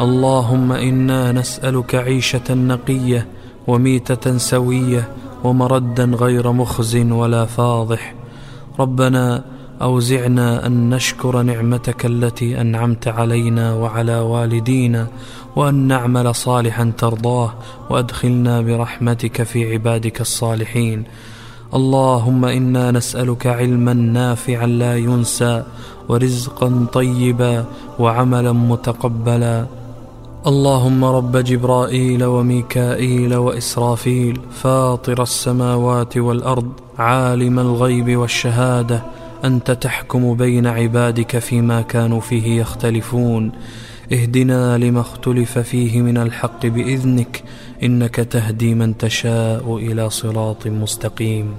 اللهم إنا نسألك عيشة نقية وميتة سوية ومردا غير مخز ولا فاضح. ربنا أوزعنا أن نشكر نعمتك التي أنعمت علينا وعلى والدينا وأن نعمل صالحا ترضاه وأدخلنا برحمتك في عبادك الصالحين. اللهم إنا نسألك علما نافعا لا ينسى ورزقا طيبا وعملا متقبلا اللهم رب جبرائيل وميكائيل وإسرافيل فاطر السماوات والأرض عالم الغيب والشهادة أنت تحكم بين عبادك فيما كانوا فيه يختلفون. اهدنا لما اختلف فيه من الحق بإذنك إنك تهدي من تشاء إلى صراط مستقيم.